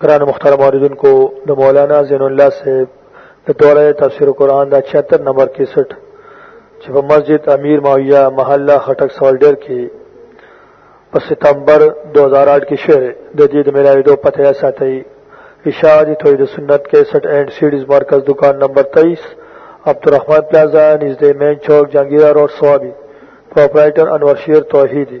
قرآن مختار موردن کو دا مولانا زین اللہ سے دا دورہ تفسیر قرآن دا چھتر نمبر کی سٹ چھو مسجد امیر معاویہ محلہ خٹک سوالڈر کی په ستمبر 2008 کې شعر د دې د ملاویدو پته یا ساتي اشاعت توحید سنت 61 اینڈ سیډیز مرکز دکان نمبر 23 عبدالرحمن پلازا نږدې مین چوک جنگیرا روډ سوابي پرپرایټر انور شیر توحیدی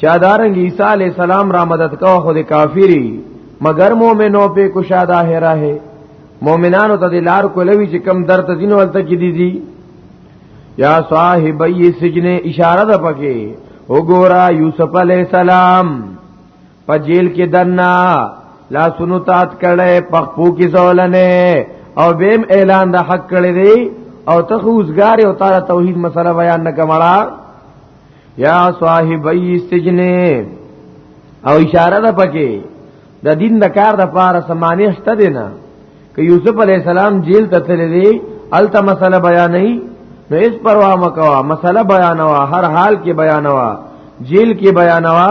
چا دارنګ عیسی علی السلام را مدد کوه خو د کافری مگر مؤمنو په کشاده هره ہے مؤمنانو ته د لار کولوي چې کم درته دین ولته کې دي دي یا صاحبای سجن اشاره ده پکې وګورا یوسف علی السلام په جیل کې دنا لا سنو تات کړه پخپو کې زولنه او بیم اعلان د حق کړی دی او تخوزګار او تعالی توحید مسله بیان نه کمړه یا صاحبی سجن او اشاره ده پکې د دین د کار د پاره سمانه شته دی نه که یوسف علی السلام جیل ته تللی دی الته مسله بیان نه نو اس پروا مکوا مسله بیانوا هر حال کې بیانوا جیل کې بیانوا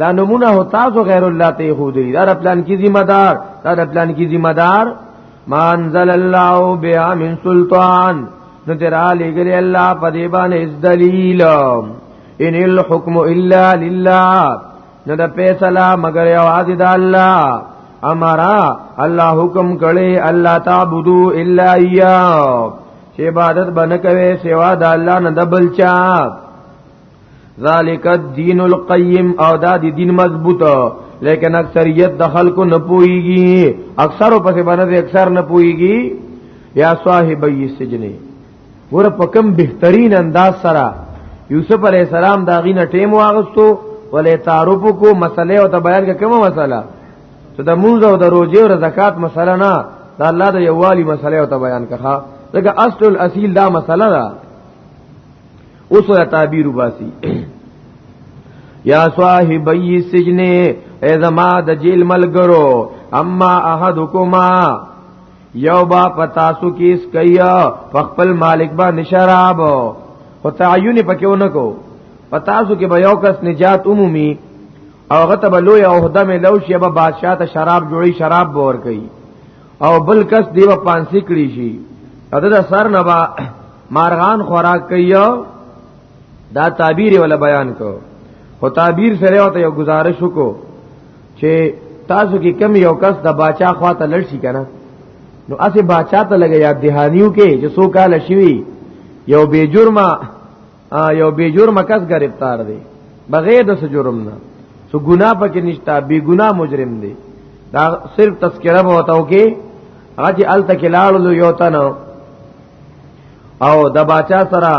دا نمونه هو تاسو غیر الله ته خودی دا پلان کی ذمہ دار دا پلان کی ذمہ دار مانزل الله بها من سلطان نو تیرا لګلی الله په دې باندې دلیل ان الحكم الا لله نو د فیصله مگر یوازې د الله امرا الله حکم کړي الله تعبدو الا اياه چې عبادت بنکوي سوا د الله نه دبل چا ذالک الدین القیم او دا دی دین مضبوط لیکن اکثریت د خلکو نه پويږي اکثر په څه باندې اکثر نه پويږي یا صاحب السجن ور په کم بهترین انداز سره یوسف علی السلام دا غینه ټیم واغستو ولې تعارف کو مسلې او ته بیان کې کومه مسله ته د موز او د روزې او زکات مسله نه دا الله د یووالي مسلې او ته بیان کړه ځکه اصل الاصیل دا مسله ده اوس را تعبیر وباسي یا صاحبی سجن ای زما د جیل ملګرو اما احدکما یو با پتاسو کیس کیا فخپل مالک با نشراب او تعین پکې ونکو پتاسو کې به یو کس نجات عمومي او غته به لوی عہده مې لو شی به بادشاہ ته شراب جوړي شراب باور کوي او بل کس دی په پانسی کړی شي اته د سر نه با مارغان خوراک کوي دا تعبیر ولا بیان کو او تعبیر سره او ته یو گزارش وکړو چې تاسو کې کم یو کس د باچا خواته لړ شي کنه نو اسه باچا ته لګي یاد دهانیو کې چې سو کال شوی یو بے جرمه یو بی جرم کس گرفتار دی بغیر د جرم نه سو ګنا پکې نشتا بی ګنا مجرم دی دا صرف تذکرہ به وتاو کې هغه چې ال تکلالو یو تنو او د باچا سره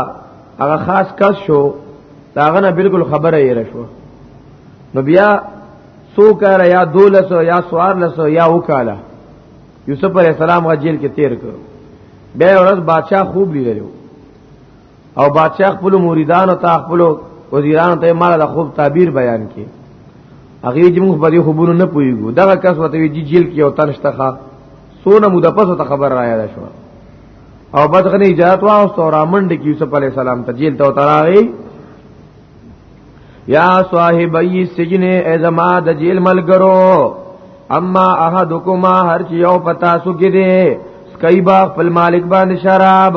هغه خاص کس شو داغه نه بالکل خبره یې رشوه نو بیا سو کاله یا دولس یا سوار لس یا وکاله یوسف علیہ السلام غ جیل کې تیر کړو بیا ورځ بادشاہ خوب لیدلو او بادشاہ خپل مریدان او خپل وزیران ته مال د خوب تعبیر بیان کی هغه چې موږ په دې خبرو نه پویګو دغه کس وته وی جیل کې او تنشتخه سونه مو د پسو ته خبر رایا ده شو او بدغنی اجازه وا او سورامند کې یوسف علی السلام ته جیل ته تراغی یا صاحبای سجن ای زما د جیل ملګرو اما احدکما هر یو پتا سو کې دې سکای با خپل مالک باندې شراب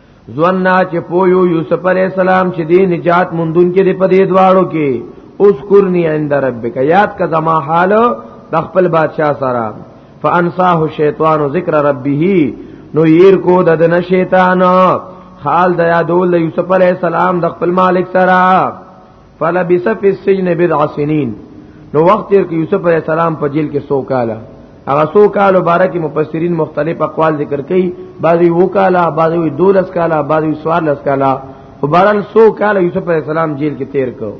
ځواننا چې پویو یوسف علی السلام چې دی نجات مندون کې دی په دې دواړو کې اوس کورنی عند ربک یاد کا زما حال د خپل بادشاہ سره فانساه شیطان ذکر ربه نو ير کو د دنه شیطان خال د یادول یوسف علی السلام د خپل مالک سره فلبس فی السجن بضع سنین نو وخت تیر کې یوسف علی السلام په جیل کې سو کاله هغه سو کال مبارک مفسرین مختلف اقوال ذکر کړي بعضی وو کاله بعضی وی دولس کاله بعضی سوار لس کاله وبارل سو کال یوسف علی السلام جیل کې تیر کو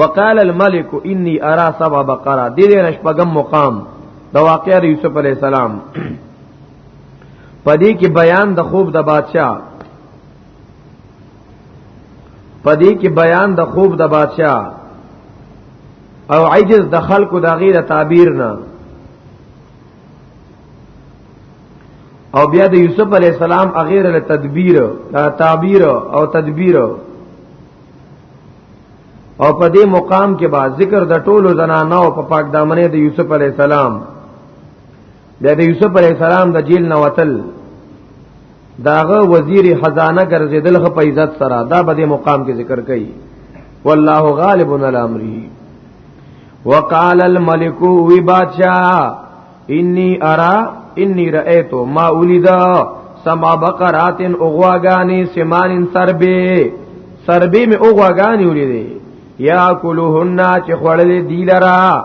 وقال الملك اني ارى سبع بقره دې دې نشپغم مقام د واقعې د یوسف علی السلام پدې کې بیان د خوب د بادشاہ پدې کې بیان د خوب د بادشاہ او عجز د خلکو د غیر تعبیر نه او بیا د یوسف علی السلام اغیر له تدبیر تعبیر او تدبیر او په دې مقام کې با ذکر د ټولو زنانو په پاک دامنې د یوسف علی السلام بیا د یوسف علی السلام د جیل نه وتل داغه وزیر خزانه ګرځیدل خو په عزت سره دا به مقام کې ذکر کړي والله غالب علی امره وقال الملك وی بادشاہ انی ارا انی رأیتو ما اولیدا سما بقرات اغواگانی سمان سربی سربی می اغواگانی اولیدی یا کلوهن چې خوړلې دی لرا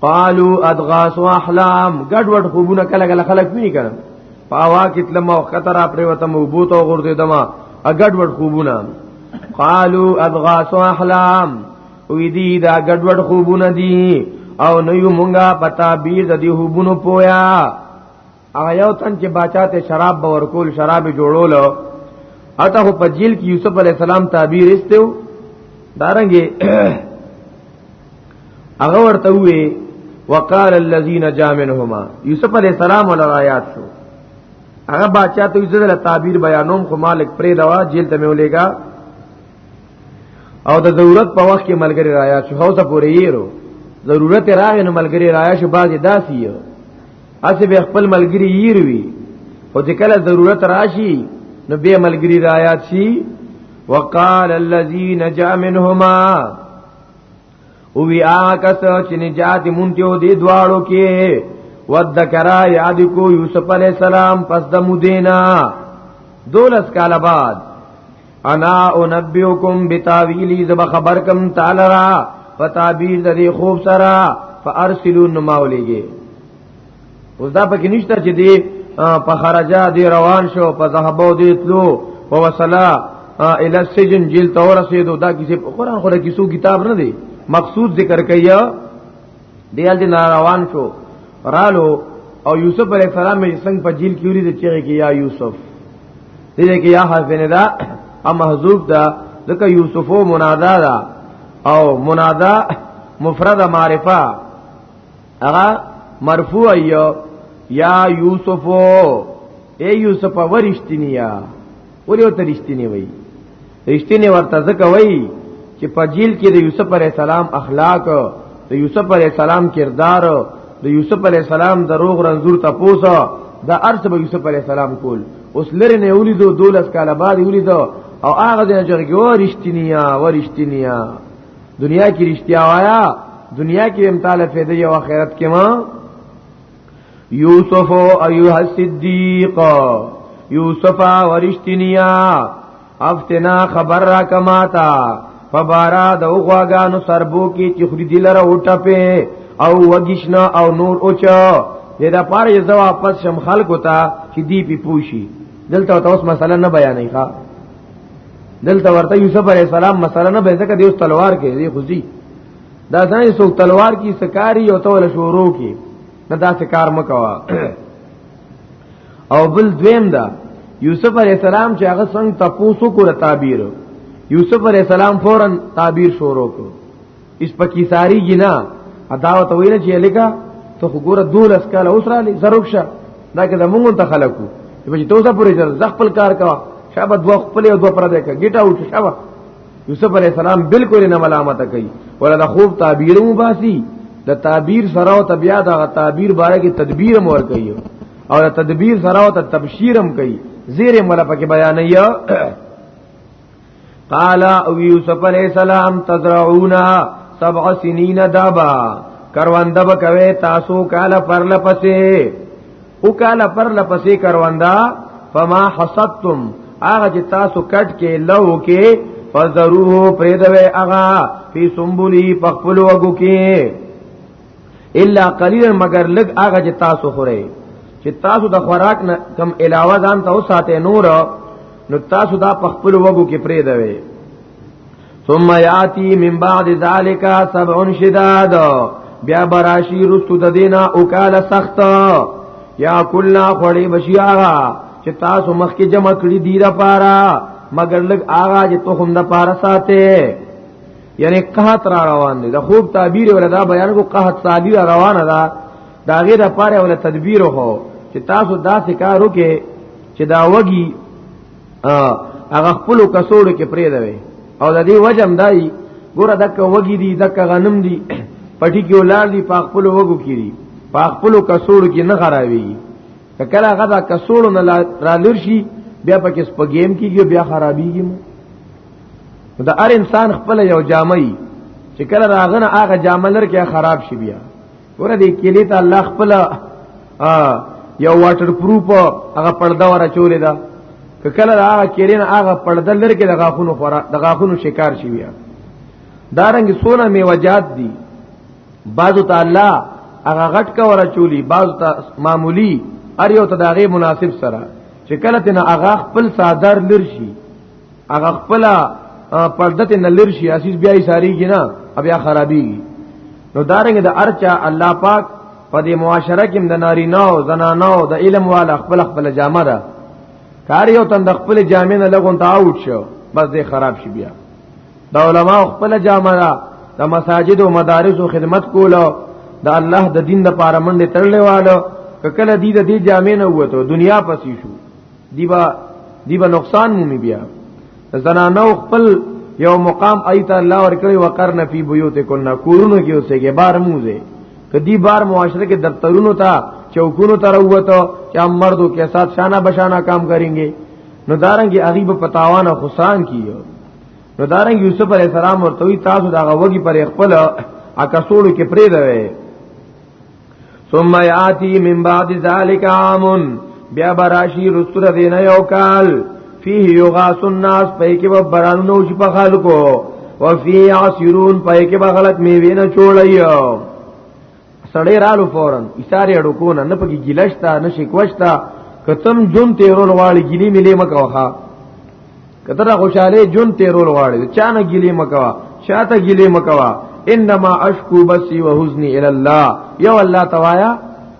قالو ادغاس واحلام ګډوډ خوبونه کله کله خلک ویني کړه پاوا کتل مو خطر اپره وته مو بوت او غردې دما اګډوډ خوبونه قالو ادغاس واحلام وی دی دا ګډوډ خوبونه دي او نه یو مونږه پتا بیر د دې خوبونو پویا هغه یو تن چې باچا ته شراب به ورکول شراب جوړول اته په جیل کې یوسف علی السلام تعبیر استو دارنګي هغه ورته وی وقال الذين جامنهما یوسف علی السلام ول آیات شو هغه باچا ته یوسف علی تعبیر بیانوم خو مالک پرې دوا جیل ته میولېګا او د ضرورت په وخت کې ملګری رایا شو هوته پورې یې ضرورت راغې نو ملګری رایا شو باز داسي یو اسی به خپل ملګری یروي او چې کله ضرورت راشي نو به ملګری د آیات شي وقال الذي نجا منهما او وی آکس چې نجات مونته و دې دواړو کې ودکرا یاد کو یوسف علی السلام پس د مدینه دولس کال بعد انا انبئکم بتاویلی زب خبر کم تعالی را فتابیر د دې خوب سره فارسلوا نماولېږي اوس دا پکې نشته چې دی په خرجا دی روان شو په ذهبو دی تلو په وصلا الى السجن جیل تور رسیدو دا کسی قرآن خو کیسو کتاب نه دی مقصود ذکر کیا دی ال دې روان شو رالو او یوسف علیہ السلام یې څنګه په جیل کې ورید چې کې یا یوسف دې کې یا حسن دا ا محذوب دا ځکه یوسف او منادا دا او منادا مفرد معرفه هغه مرفوع یا یوسف اے یوسف ورشتنیا ولې ورته رښتینی وای رښتینی ورته ځکه وای چې په جیل کې د یوسف علی السلام اخلاق د یوسف علی السلام کردار د یوسف علی السلام د روغ رنزور تپوسه د ارث به یوسف علی السلام کول اوس لری نه ولیدو دولس کاله بعد ولیدو او هغه د جرګي و رښتینیا و رښتینیا دنیا کې رښتیا وایا دنیا کې هم تعالی فائدې او آخرت کې ما یوسف ایوه الصدیق یوسف ورشتنیا افتنا خبر را کماتا فبارا د اوغواګانو سربو کې چې خوري دلره وټه په او وګښنا او نور اوچا دې دا پاره یې زوا پس شم خلکو ته چې دی پی پوشي دلته تاسو مسله نه بیانې ښا دلته ورته یوسف علی السلام مسله نه به ځکه د تلوار کې دی خوځي دا ځای سو تلوار کی سکاری او تول شورو کی نه دا سکار مکوا او بل دویم دا یوسف علی السلام چې هغه څنګه تاسو کو تعبیر یوسف علی السلام فورا تعبیر شروع کو اس پکی ساری جنا عداوت ویل چې لکه ته وګوره دولس کاله اوس را لې زروک شه دا کې زمونږ ته خلکو چې تاسو پورې ځل خپل کار کا شابه دوه خپل او دوه پر دې کا ګټه او شابه یوسف علی السلام بالکل نه ملامت کوي ولدا خوب تعبیر مو باسي د تعبیر سره او طبيعت هغه تعبیر باره کې تدبیر مو ور کوي او د تدبیر سره او تبشیرم کوي زیر مل پکې بیان یا قال او یوسف علی السلام تزرعونا سبع سنین دابا کرواندب کوي تاسو کاله پرلپسه او کاله پر لپسې کروندا فما حسبتم هغه چې تاسو کټ کې لو کې فزروه پریدوي هغه فی سنبلی پخپل وګو کې الا قلیلا مگر لګ هغه چې تاسو خورئ چې تاسو د خوراک نه کم علاوه ځان ته وساته نور نو تاسو دا پخپل وګو کې پریدوي ثم یاتی من بعد ذالک سبع شداد بیا براشی رستو د دینا او کال سخت یا کلا خړی بشیا چې تاسو مخ کې جمع کړی دی را پارا مگر لګ آغا چې تو هم د پارا ساته یعنی قحط را روان دي د خوب تعبیر ولدا بیان کو قحط سالی را روانه ده دا غیر د پاره ول تدبیر هو چې تاسو داسې کارو کې چې دا وږي هغه خپل کسوړو کې پرې دی او د دې وجم دای ګوره دک وګی دی دک غنم دی پټی کې ولار دی په خپل وګو کې دی په خپل کسوړو کې نه خرابي کله هغه دا کسوړو نه را لور شي بیا پکې سپګیم کېږي بیا خرابيږي مو دا هر انسان خپل یو جامې چې کله راغنه هغه جاملر کې خراب شي بیا ګوره دې کلی ته الله خپل ا یو واټر پروف هغه پرده ورا چولې ده کله دا هغه کېرین هغه پرده لرکه د غاخونو خورا د غاخونو شکار شي بیا دارنګ سونه میوجات دي بعضو ته الله هغه غټ کا ورا چولی بعضو ته معمولی ار یو ته داغه مناسب سره چې کله تنه هغه خپل صادر لرشي هغه خپل پردت نه لر شي اساس بیا یې ساریږي نه بیا خرابيږي نو دارنګ د ارچا الله پاک په دې معاشره کې د نارینه او زنانه او د علم والا خپل خپل جامه ده کار یو تند خپل جامې نه لګون ته اوټ شو بس دې خراب شي بیا د علما خپل جامه ده د مساجد او مدارس او خدمت کوله د الله د دین د پاره منډه تړلې والو کله دې د دې جامې نه وته دنیا پسې شو دیبا دیبا نقصان مومي بیا زنانو خپل یو مقام ایت الله ورکړي وقرن فی بیوتکن کورونو کې اوسېږي بار موزه کدی بار معاشره کې دفترونو ته چوکونو ته راوته چې هم مردو کې سات شانه بشانه کام کرینګي نو دارنګي غریب پتاوان او خسران کیو نو دارنګ یوسف علی السلام ورته تاسو دا غوږی پر خپل اکاسوړو کې پرې دی ثم یاتی من بعد ذلک عام بیا براشی رستر دین یو کال فيه یغاس الناس پای کې به برانو چې په خلکو وفي عصيرون پای کې به خلک میوه نه چولایو سړی رالو فورن اشاره اډو کو نه پکې ګلشتا نه شکوشتا کتم جون تیرول واړي ګلی ملي مکوخه کتر خوشاله جون تیرول غواړي چانه ګلی مکوا شاته ګلی مکوا انما اشکو بسی وحزنی الی الله یو الله توایا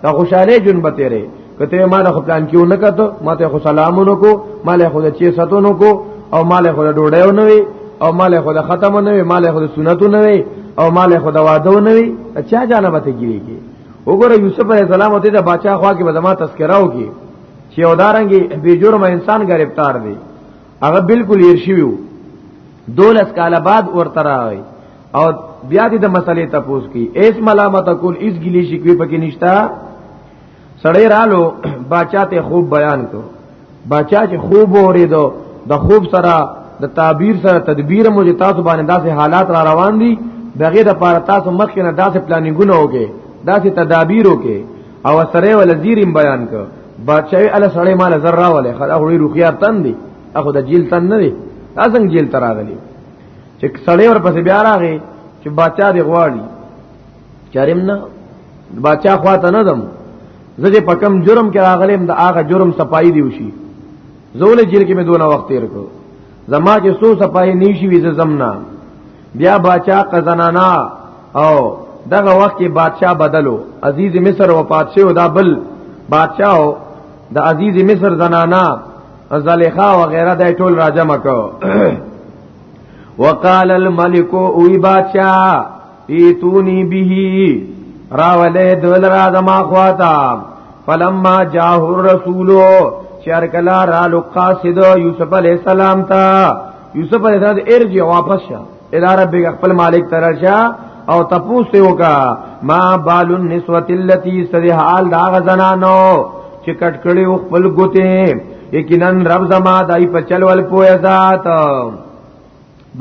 دا خوشاله جون به تیرې کته ما د خپلان کیو نه کته ما ته خو سلامونو کو ما له خو د چی ستونو کو او ما له خو د ډوډیو نه وی او ما له خو د ختم نه وی ما له خو د سنتو نه وی او ما له خو د وادو نه وی چا جانه به ته ګیږي وګوره یوسف علی السلام ته د بادشاہ خوا کې به زما تذکرہ وکي چې او دارنګي به جرم انسان گرفتار دی هغه بالکل ير شویو دولس کال بعد ورته راوي او بیا دې د مسلې تپوس کی ایس ملامت کول اس ګلی شکوي پکې نشتا سړی رالو بچا ته خوب بیان کو بچا چې خوب اوریدو د خوب سره د تعبیر سره تدبیر مو چې تاسو باندې داسې حالات را روان دي دغه د پاره تاسو مخکې نه داسې پلانینګونه وکړي داسې تدابیر وکړي او سره ول زیریم بیان کو بادشاہي ال سړی مال زر راولې خدا غوړي روخيار تن دي اخو د جیل تن نه دي ازنګ جیل تراغلی چې سړی ور پسې بیا راغی چې بادشاہ دی غواړي چارم نه بادشاہ خواته نه دم زه په کم جرم کې راغلم د هغه جرم صفائی دی وشي زول جیل کې مې دونه وخت تیر کو زما چې سو صفائی نشي وي زمنا بیا باچا قزنانا او دغه وخت کې بادشاہ بدلو عزیز مصر وفات شو دا بل بادشاہ د عزیز مصر زنانا زلیخا و غیره د ټول راجم کو وقال الملك او بادشاہ ایتونی به راولې دول را زما خواتا فلما جاء الرسول چرکلا را لقاصد یوسف علیہ السلام تا یوسف علیہ السلام ارجع واپس شه الی ربک خپل مالک ترشا او تپوس ته وکا ما بال النسوه التي استذهال دا غزنانو چې کټ کړي خپل ګوته یقینا رب زما دای په چلول پوهه ذات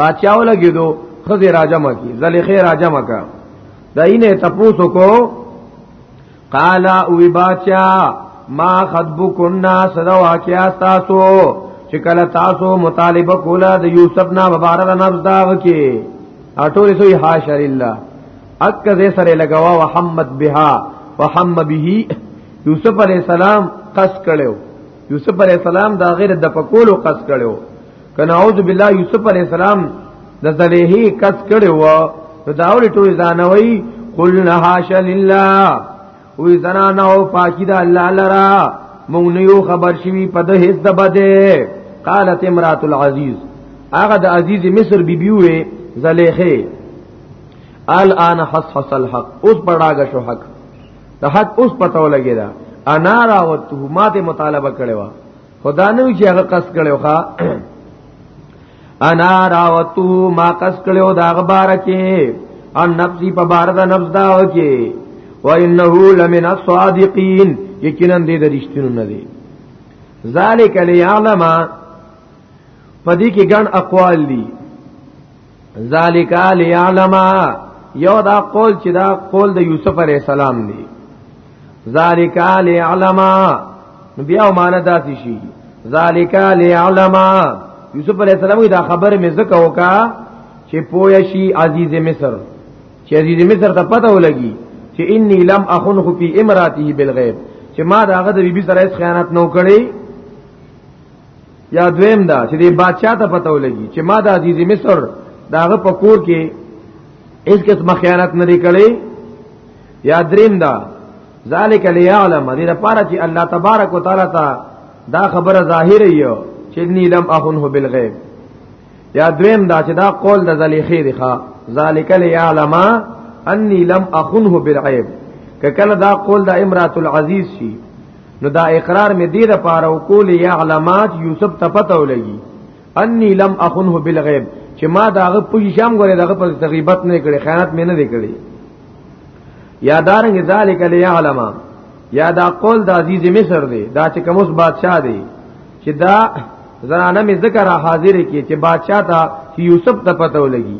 بادشاہ لګي دو خزي راجمه کی زلیخه راجمه کا داینه تپوس کو قال او باچا ما خطبكن صدا واقعا تاسو چې کله تاسو مطالبه کوله د یوسف نه مبارک نفس دا وکي اټول سوی حاشر الله اک زې سره لګوا محمد بها وحم به یوسف علی السلام قص کړو یوسف علی السلام دا غیر د پکولو قص کړو کنا اعوذ بالله یوسف علی السلام د زلیه کس کړي و نو دا اول ټول ځانوي قلنا حاش لله وی زنانه او پاکی دا الله لرا مونږ نه یو خبر شوی په د هیڅ د بده قالت امرات العزیز هغه د عزیز مصر بیبي وې زلیخه الان حصحص الحق اوس بڑاګه شو حق د حق اوس پتو لګی دا انا راوته ماته مطالبه کړي وا خدا نه وی چې هغه قص کړو ښا انا راوتو ما قص کړو دا غبار کې ان نفسي په بار دا نفس دا وکي و انه لمن الصادقين یقینا دې د رښتینو نه دي ذالک لیعلم پدې کې ګڼ اقوال دي ذالک لیعلم یو دا قول چې دا قول د یوسف علی السلام دی ذالک لیعلم بیا معنا داسې شي ذالک لیعلم یوسف علی السلام دا خبر مې زکه وکا چې پوه شي عزیز مصر چې عزیز مصر ته پته ولګي چې انی لم اخنه فی امراته بالغیب چې ما دا هغه د بیبي سره هیڅ خیانت نو کړی یا دویم دا چې د بادشاہ ته پته ولګي چې ما د عزیز مصر داغه په کور کې اس قسم خیانت نه کړي یا دریم دا ذالک لیعلم دې لپاره چې الله تبارک وتعالى ته دا خبره ظاهر یو چې نی لم اخنه بالغیب یا دویم دا چې دا قول د زلیخې دی ښا ذالک لیعلم انی لم اخنه بالعیب کله دا قول د امرات العزیز شي نو دا اقرار می دې د پاره او کول یا علامات یوسف ته پته ولګي انی لم اخنه بالغیب چې ما داغه پوجي شام غره دغه په تغیبت نه کړي خیانت مې نه دی کړی یادارنګ ذالک لیعلم یا دا قول د عزیز مصر دی دا چې کومس بادشاہ دی چې دا زنانه می ذکر حاضر کی چې بادشاہ ته یوسف ته پته ولګي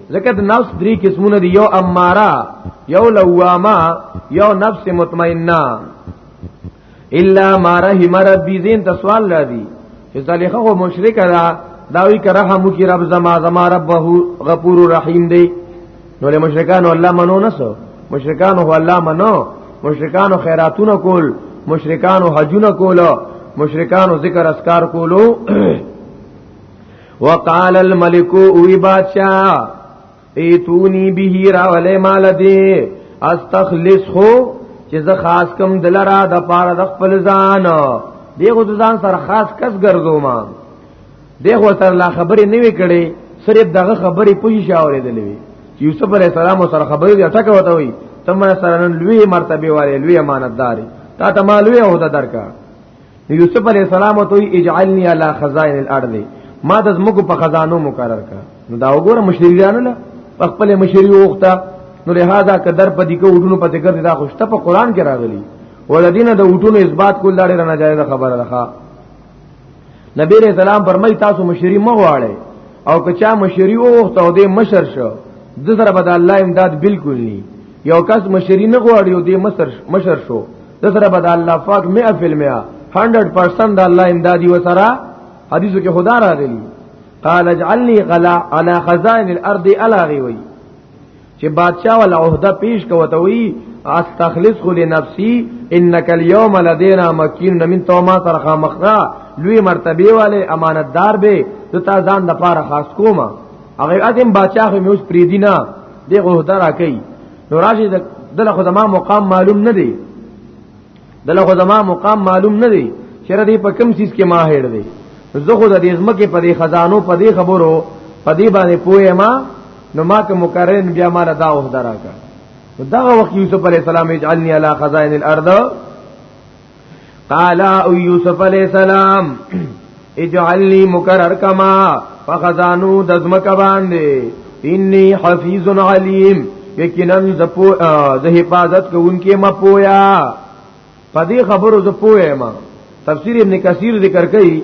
زکه د نفس درې قسمونه دي یو اماره یو لوامه یو نفس مطمئنه الا ما رحم ربي زین ته سوال را دي چې صالحه او مشرک را داوی که رحم کی رب زما زما رب غفور رحیم دی نو له مشرکان الله منو نسو مشرکان هو الله منو مشرکان خیراتونه کول مشرکان حجونه کول مشرکان ذکر اسکار کولو وقال الملك وی بادشاہ ایتونی به راولې مال دې استخلص خو چې زه خاص کم دلرا د پاره د خپل ځان دیغه ځان سره خاص کس ګرځوم دیغه تر لا خبرې نه وی کړې صرف دغه خبرې پوښی شاورې دلوي یوسف علی السلام سره خبرې دی ټکه وته وي تم سره نن لوی مرتبه والے لوی امانتداري تا ته مالوی عہده درکا یوسف علی السلام ته اجعلنی علی خزائن الارض ما د زمکو په خزانو مقرر کا نو دا وګوره مشریانو له خپل مشری وخته نو لہذا قدر پدې کو وډونو پته کړی دا خوشته په قران کې راغلی ولدین د وټونو اثبات کول لاره نه جایز خبره ده نبی رسول سلام فرمای تاسو مشری مو واړی او کچا مشری او وخت او دې مشر شو د سره بد الله امداد بالکل ني یو کس مشری نه غواړي او دې مشر مشر شو دسره بد الله پاک 100% 100% الله امدادي وسره حدیثو کې خدا راغلی قال اجعلني غلا على خزائن الارض الاغي وي چې بادشاہ ولا عہده پیش کوته وي استخلص خو لنفسي انك اليوم لدينا مكين من توما ترخا مخنا لوی مرتبه والے امانتدار به ته تا ځان د پاره خاص کوما هغه اذن بادشاہ مې اوس پریدینا دغه عہده راکې نو راځي دله خو زما مقام معلوم نه دی دله خو زما مقام معلوم نه دی چې ردی په کم چیز کې ماهر دی زه خو د دې ځمکه په دې خزانو په دې خبرو په دې باندې پوهه ما نو ما ته مقرن بیا ما دا وه دراکا دغه وخت یوسف علی السلام اجعلنی علی خزائن الارض قال او یوسف علیہ السلام اجعل لی مقرر کما فخزانو دزمک باندې انی حفیظ علیم یقینا زپو زه حفاظت کوونکې ما پویا پدې خبرو زپوې ما تفسیر ابن کثیر ذکر کوي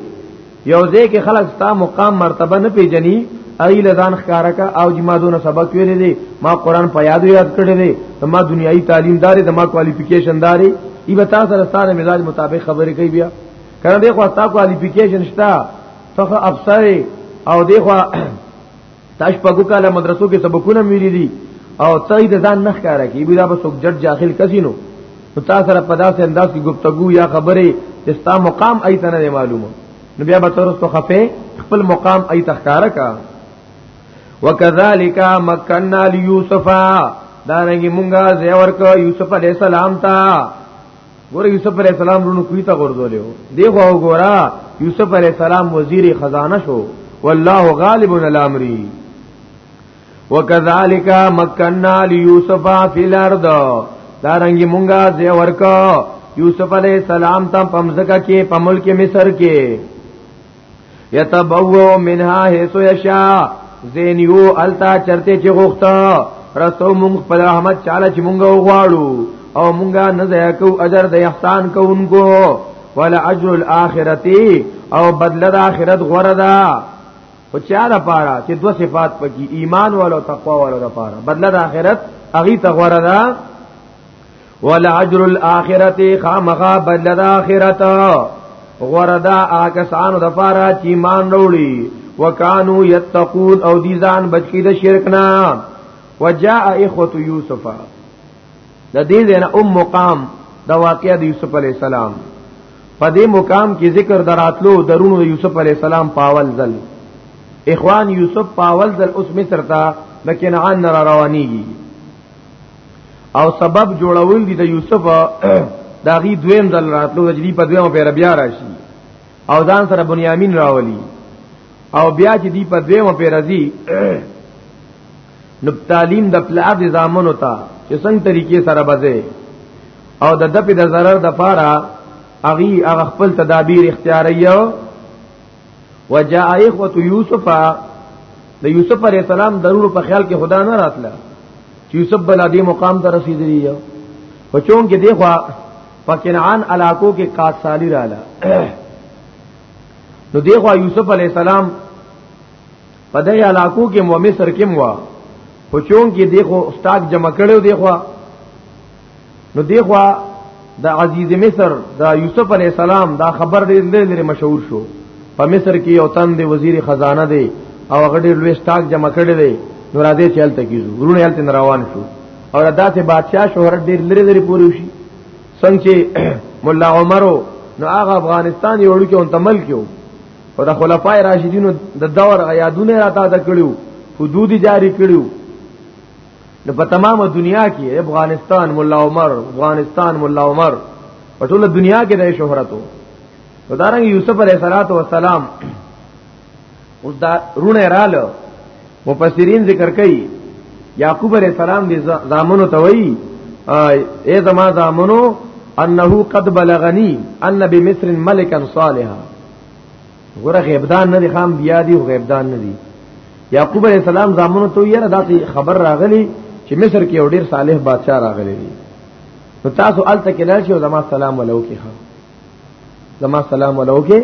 یو ځای کې خلک ستا مقام مرتبه نه پیژني ای لزان خکارا کا او جما دونه سبق ویلې دي ما قران په یاد یاد کړی دی ما دنیایي تعلیم داري د ما کوالیفیکیشن داري ای به تاسو سره ستاره مزاج مطابق خبرې کوي بیا کنه دغه تاسو کوالیفیکیشن شته ته افسر او دغه تاش پګو کاله مدرسو کې سبقونه ویلي دي او تای د ځان نخ کارا کی بیا به څوک جټ جاهل کسینو نو تاسو سره په داسې انداز کې گفتگو یا خبره استا مقام ایت نه معلومه نو بیا به تر اوسه خفه خپل مقام ایت ښکارا کا وکذالک مکننا لیوسفا دارنګي مونږه زیور کو یوسف علی السلام ته ګوره یوسف علی السلام رونو کوی ته ورزولیو دی خو ګورا یوسف علی السلام وزیر خزانه شو والله غالب علی امری وکذالک مکننا لیوسف فی الارض دارنګي مونږه زی ورکا یوسف علی السلام ته پمزکه کې پمل کې مصر کې یتبوو منها حیث یشا زینیو التا چرته چې غوښتا رسو مونږ په رحمت چاله چې مونږ وغواړو او مونږه نه ځای کو اجر د احسان کوونکو ولا اجر الاخرتی او بدله د اخرت غره ده خو چا د پاره چې دوه صفات پکې ایمان والو تقوا والو د پاره بدله د اخرت اغي ته غره ده ولعجر الاخرته خامغا بدل د اخرت غوردا آکسانو د پاره چې ایمان وروړي وکانو یتقون او دي ځان بچی د شرک نه وجاء اخوه یوسف د دې زنه ام مقام د واقعې د یوسف علی السلام په دې مقام کې ذکر دراتلو درونو د یوسف علی السلام پاول ځل اخوان یوسف پاول ځل اوس مصر ته د کنعان را روانيږي او سبب جوړول دي د یوسف دا غي دویم ځل راتلو د جدي په دویمه پیر بیا راشي او ځان سره بنیامین راولي او بیا چې دی په دویمه پیر راځي نو تعلیم د پلار د زامنو ته چې څنګه طریقې سره بځه او د دپې د ضرر د پاره اغي هغه خپل تدابیر اختیاریو وجاء اخوه یوسف د یوسف علی السلام ضرور په خیال کې خدا نه راتله چې یوسف بل دې مقام ته رسیدلی یو په چون کې دیخوا په کنعان علاقو کې کاس سالی رااله نو دیخوا یوسف علی السلام په دې علاقو کې مو مصر کې مو په چون کې دیخو استاد جمع کړو دیخوا نو دیخوا د عزیز مصر د یوسف علی السلام دا خبر ډیر لري مشهور شو په مصر کې یو تن دی وزیر خزانه دی او هغه ډیر لوی سٹاک جمع کړی دی نو را دې چلته کیږي ورونه هلته روان شو او دا ته بادشاہ شهرت ډیر لري لري پوری شي څنګه مولا عمرو نو هغه افغانستان یو لکه اون تمل کیو او د خلفای راشدینو د دور یادونه راته د کړیو حدود جاری کړیو نو په تمامه دنیا کې افغانستان مولا عمر افغانستان مولا عمر په ټوله دنیا کې د شهرت وو ودارنګ یوسف علیه السلام اوس دا رونه رااله مفسرین ذکر کوي یعقوب علیہ السلام دی زامنو ته وی اے زما زامنو انه قد بلغنی ان بمصر ملکا صالحا ګوره غیبدان نه دي خام بیا دي غیبدان نه دي یعقوب علیہ السلام زامنو ته یې راته خبر راغلی چې مصر کې یو ډیر صالح بادشاہ راغلی دی نو تاسو الته کې لاشي او زما سلام ولو کې خام زما سلام ولو کې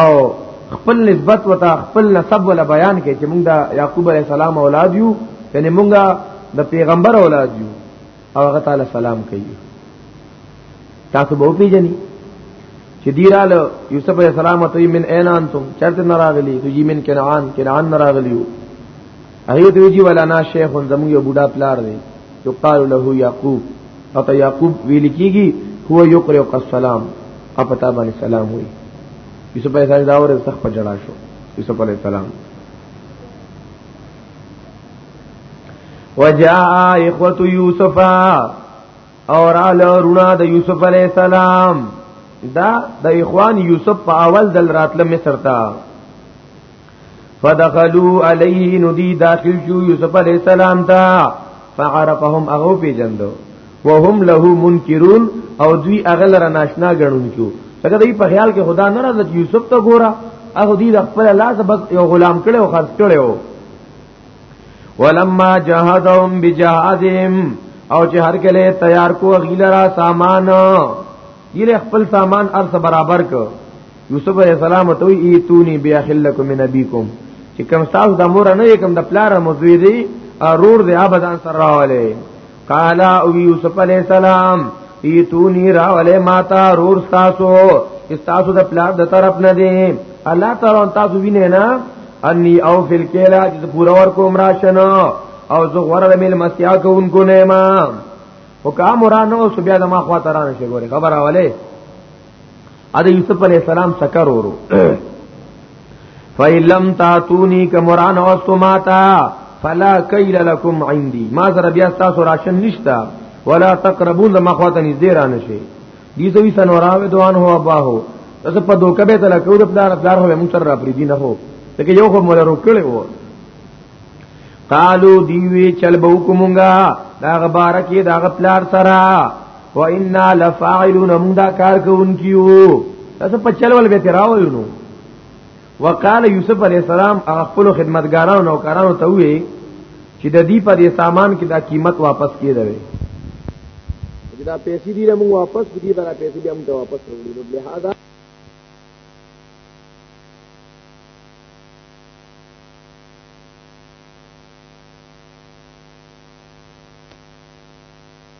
او خپل نسبت وتا خپل نسب ولا بیان کې چې موږ د یعقوب علی السلام اولاد یو یعنی موږ د پیغمبر اولاد یو او هغه تعالی سلام کوي تاسو به پیژني چې دیراله یوسف علیہ السلام ته من عین انتم چرته نراغلی تو جی من کنعان کنعان نراغلیو هغه دوی جی ولا نا شیخ زمو یو بوډا پلار دی یو قال له یعقوب او ته یعقوب ویل کیږي هو یقرئ السلام اپتا باندې سلام وی یوسف علیہ السلام دا ور سخت په جړا شو یوسف علیہ السلام وجاء اخوت یوسف اور ال رونا د یوسف علی السلام دا د اخوان یوسف په اول دل راتله مصر تا فدخلوا علیه ندی داخل شو یوسف علی السلام تا فعرفهم اغو پی جندو وهم له منکرون او دوی اغل را ناشنا غنون کیو څنګه دی په خیال کې خدا نه راځي یوسف ته ګورا هغه دی د خپل لاس بس یو غلام کړي او خرڅ کړي ولما جهادهم بجهادهم او چې هر کله تیار کو غیلرا سامان یې خپل سامان ارس برابر کو یوسف علیہ السلام ته ای تونی بیا خلکم من ابیکم چې کوم تاسو د مور نه کوم د پلار مزوی دی رور دی ابدان سره راواله قال او یوسف علیہ السلام ایتونی راوله ماتا رور تاسو تاسو د پلان د طرف نه دی الله تعالی تاسو وینئ نه انی او فل کلا چې پورا ور کوم راشن او زه غره مل مسیا کوونکو نه ما او کا مرانو سبیا د ما خوا ترانه شي ګوره خبر اوله ا د یوسف علی السلام سکر ورو فیلم تاتونی کمران او سماتا فلا کیل لکم عندي ما سره بیا تاسو راشن نشتا ولا تقربون ما خواته نږدې را نشي دي سوي سنوراوي دوان هو ابا هو تاسو په دوکه به تل کو د پلار پلار هو مون سره را پری دي نه هو ته یو خو مول روکړې وو قالو دیوی چل بو کومنګا دا غبارکی دا غپلار سره و انا لفاعلون موږ دا کار کوونکیو تاسو په چلول به تراول نو وقال یوسف علی السلام خپل خدمتګارانو نوکرانو ته وی چې د دې په دې سامان کې دا قیمت واپس کیدل چې دا پیسې دې موږ واپس دې برا پیسې به موږ واپس وړي نو لہذا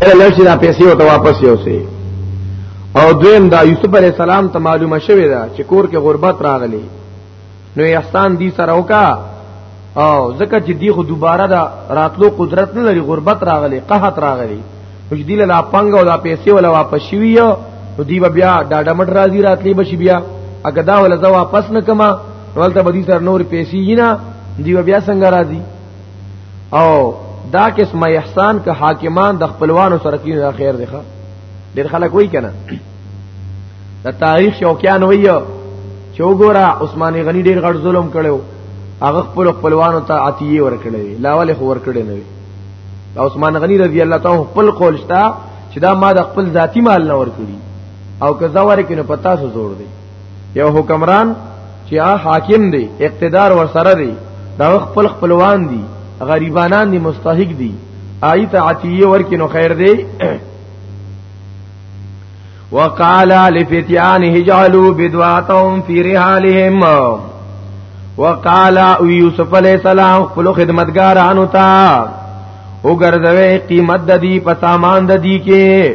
سره لشي دا پیسې او ته واپس یو سي او دویم دا یوسف علی السلام ته معلومه شوې ده چې کور کې غربت راغلی نو احسان دی سره وکا او ځکه چې دی خو دوباره دا راتلو قدرت نه لري غربت راغلی قحط راغلی چې دی له پنګ او دا پیسې ولا واپس شوی یو نو دی بیا دا ډمټ راځي راتلی بشي بیا اګه دا ولا زه واپس نه کما ولته بدی سره نور پیسې نه دی بیا څنګه راځي او دا قسمه احسان که حاکمان د خپلوانو سره کوي دا خیر دی ښه ډېر خلک وایي کنه د تاریخ شوقیان وایي چې وګوره عثماني غنی ډېر غړ ظلم کړو هغه خپل خپلوانو ته عطیه ورکړې لا ولې خو ورکړې نه وي عثمان غنی رضی الله تعالی خپل قول شتا چې دا ما د خپل ذاتی مال نه ورکړي او که زواره کې نه پتا سو جوړ دی یو حکمران چې هغه حاکم دی اقتدار ور سره دی دا خپل خپلوان دي غریبانان دي مستحق دي آیت عطیه ورکینو خیر دی وقال لفتيانه اجعلوا بدواتهم في رحالهم وقال يوسف عليه السلام خپل خدمتګارانو ته وګرځوي قیمت د دې په سامان د دې کې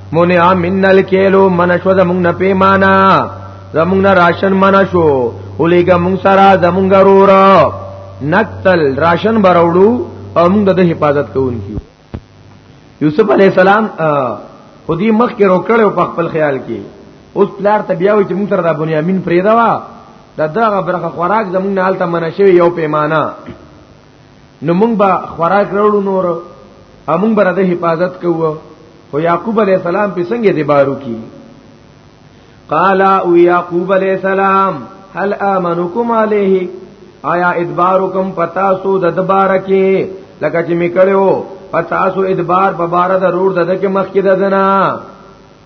منع من الکیلو من شو زمونږ نه پیمانا زمونږ نه راشن من شو اولیګه مونږ سره زمونږ رورا نقتل راشن براوړو او مونږ د حفاظت کوونکیو یوسف علی السلام خودی مخ کې روکړو په خپل خیال کې اوس پلار ته بیا وي چې مونږ سره د بنیامین پرې دا وا دا دغه برخه خوراک زمونږ نه حالت منشي یو پیمانه نو مونږ به خوراک راوړو نور امون بر د حفاظت کوو خو یعقوب علی السلام په څنګه دی بارو کی قال او یعقوب علی السلام هل امنکم علیه آیا ادبارکم پتا سو د دبار کې لکه چې میکړو پتا سو ادبار په بار د رور د کې مخ کې ددنا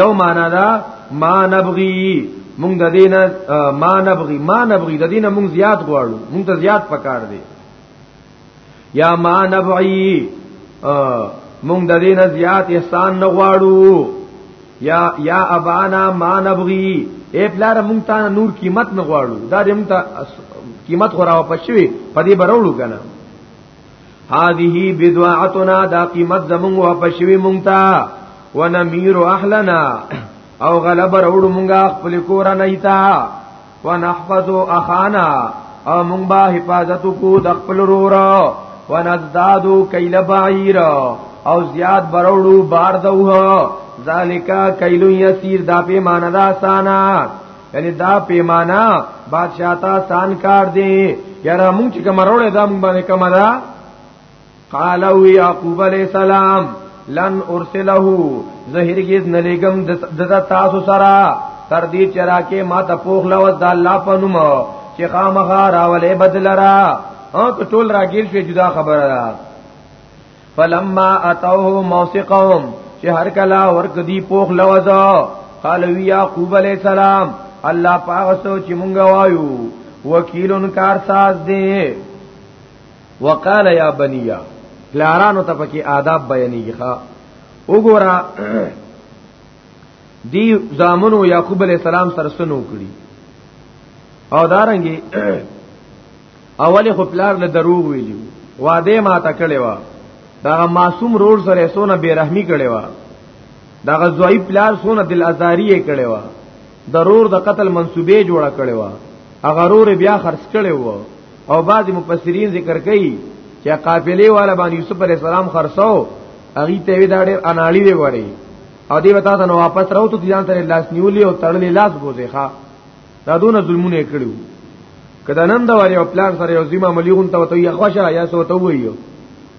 یو معنا دا ما نبغي مونږ د دینه ما نبغي ما نبغي د دینه مونږ زیات غواړو مونږ ته زیات پکار دی یا ما نبعی مونږ د دینه زیات احسان نه غواړو یا یا ابانا ما نبغي اے پلار مونږ ته نور قیمت نه غواړو دا دې مونږ ته قیمت خو راو پښوی په دې برولو کنه هذه بدعتنا دا قیمت زمونږ واپسوي مونږ ته ونمیر اهلنا او غلب وروړو مونږه خپل کور نه ایتا ونحفظ اخانا او مونږ به حفاظت کو د خپل رور ونزداد کیل بعیر او زیاد بروړو بار دوه ذالک کیل یسیر دا په مان دا سانا یعنی دا پیمانه بادشاہ تا سان کار دی یاره مونږ چې کوم وروړې دا مونږ باندې کومه ده قال او یعقوب علی السلام لن ارسله زهرګیز نلیګم دتا تاسو سره تر دې چې راکه ما ته پوخ لوز د الله په نوم چې خامخا راولې بدلرا او ټول راګیر شي جدا خبره ده فلما اتوه موثقهم چې هر کلا ورک دی پوخ لوزا قال وی یعقوب علی السلام الله پاک سو چې مونږ وایو وکیلون کار ساز دی وقال یا بنیا لارانو ته پکې آداب بیانېږي ښا وګوره دی زامنو یعقوب علی السلام سره سنو کړی او دارنګي اول خو پلار له دروغ ویلی واده ما ته کړی و دا معصوم روړ سره سونه بیرحمی کړی و دا زوی پلار سونه دل ازاری کړی و ضرور د قتل منسوبې جوړه کړی و هغه رور بیا خرڅ کړی و او بعضی مفسرین ذکر کوي چې قافلې والا باندې یوسف علی السلام خرڅو هغه ته وی دا ډېر اناړي دی وړي او دی وتا ته واپس راو ته ځان ته لاس نیولې او تړلې لاس بوزي ښا دا دونه ظلمونه کړیو کدا نن دا وری او پلان سره یو زیمه مليون ته وته یا خوشا یا سو ته ویو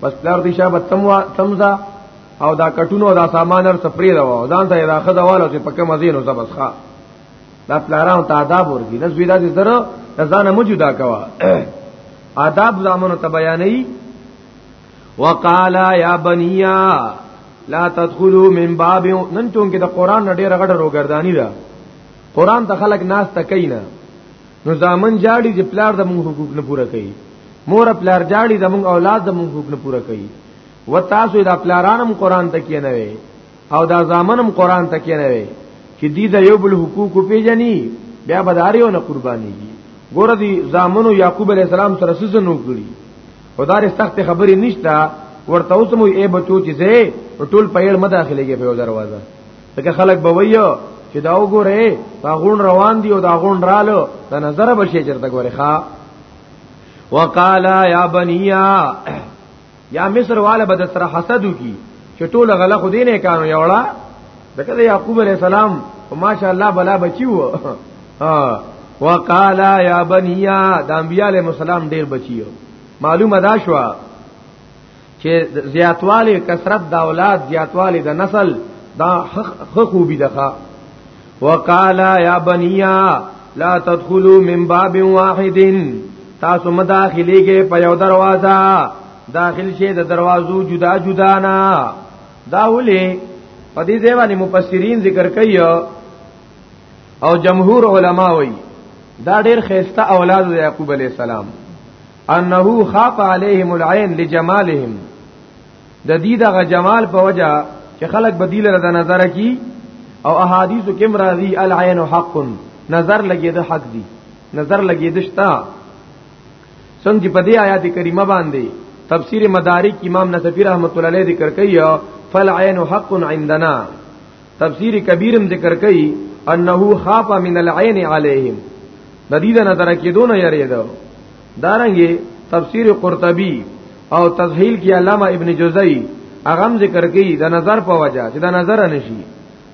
بس پلار دې شابه تموا تمزا او دا کټونو دا سامان هر سپری دا و ځان ته دا خزه والو چې پکې مزینو زبس ښا دا پلارانو ته آداب ورګي نس ویدا دې زره ځان مو جدا کوا آداب زامنو ته بیانې وقالا یا بنیا لا تدخلوا من باب نن چون کې د قران ډېر غټه روګردانی ده قران ته خلق ناس تکینا نو ځامن جاړي چې پلار د مونږ حقوق نه پوره کوي مور پلار جاړي د مونږ اولاد د مونږ حقوق نه پوره کوي و تاسو دا پلارانم قران ته کینه وي او دا ځامنم قران ته کینه وي چې دې د یو بل حقوق پیژني بیا بداریو نه قرباني ګور دي ځامنو یعقوب علی السلام سره سزنو کړی خدای سخت خبرې نشته ورته اوس مو ای بچو چې زه ټول په یړ مداخله کې په دروازه ځکه خلک به وایو چې دا وګوره دا غون روان دی او دا غون رالو دا نظر به شي چرته ګوره ښا وقالا یا بنیا یا مصر والا بد سره حسد کی چې ټول غلا خو دینه کانو یوړه دغه یعقوب علی السلام ماشاء الله بلا بچی وو ها وقالا یا بنیا د انبیاء علیهم السلام ډیر بچیو معلومه دا شوه چې زیاتوالی کثرت د اولاد زیاتوالی د نسل دا خخو بي دخه وقالا یا بنیا لا تدخلوا من باب واحد تاسو مداخليږي په یو دروازه داخل شي د دروازو جدا جدا نه دا ولي په دې ځای باندې مفسرین ذکر کوي او جمهور علما وایي دا ډېر خيسته اولاد د يعقوب عليه السلام انه خاف عليهم العين لجمالهم د دې دغه جمال په وجه چې خلک بدیل را د نظر کی او احادیثو کې مرادی العين حق نظر لګید حق دی نظر لګید شتا څنګه په دې آیات کریمه باندې تفسیر مدارک امام نصفی رحمت الله علیه ذکر کوي فالعين حق عندنا تفسیر کبیرم ذکر کوي انه خاف من العين عليهم د دې د نظر کې دونه یریدو دارنګي تفسیر قرطبي او تسهیل کې علامه ابن جوزی اغم ذکر کوي د نظر په وجه چې د نظر نشي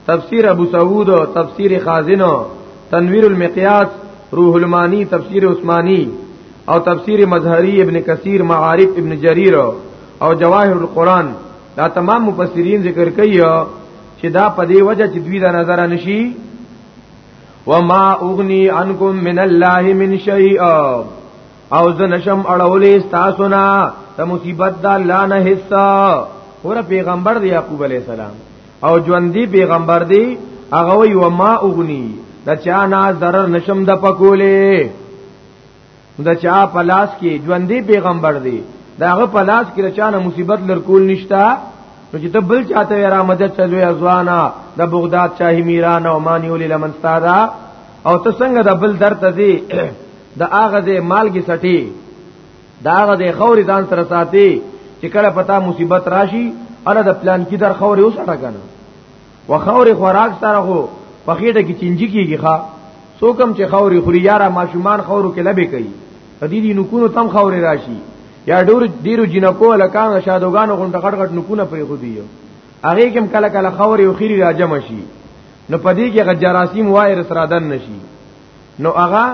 تفسیر ابو سعود او تفسیر خازنو تنویر المقیاس روح المانی تفسیر عثماني او تفسیر مظهری ابن کثیر معارف ابن جریر او جواهر القرآن دا تمام مفسرین ذکر کوي چې دا په دې وجه چې دوی دا نظر نشي وما اغني عنكم من الله من شيء او زه نشم اړولې تاسو نه ته مصیبت دا لا نه حصہ ور پیغمبر دی یعقوب علی السلام او ژوندۍ پیغمبر دی هغه وی وما اغني دا چا نه ضرر نشم د پکولې د چا په لاس کې ژوندې پیغمبر دی داغه په لاس کې رچانه مصیبت لرکول نشتا نو چې ته بل چاته را مدد چلوي ازوانا د بغداد شاهي میران او مانیول لمن ستادا او ته څنګه د بل درد دی د اغه د مالګي سټي د اغه د خوري ځان سره ساتي چې کله پتا مصیبت راشي اله د پلان کې در خوري وسټه کنه وخوري خوراک سره هو په خېټه کې چنجي کیږي ښا څوکم چې خوري خوري یارا ماشومان خورو کې لبه کوي په دې دي نکونو تم خوري راشي یا ډور ډیرو جنکو لکان شادوغان غونډه غټ غټ نکونه پرې خو دی هغه کوم کله کله خوري او خيري راجم شي نو پدې کې غجراسیم وایرس را دن نشي نو هغه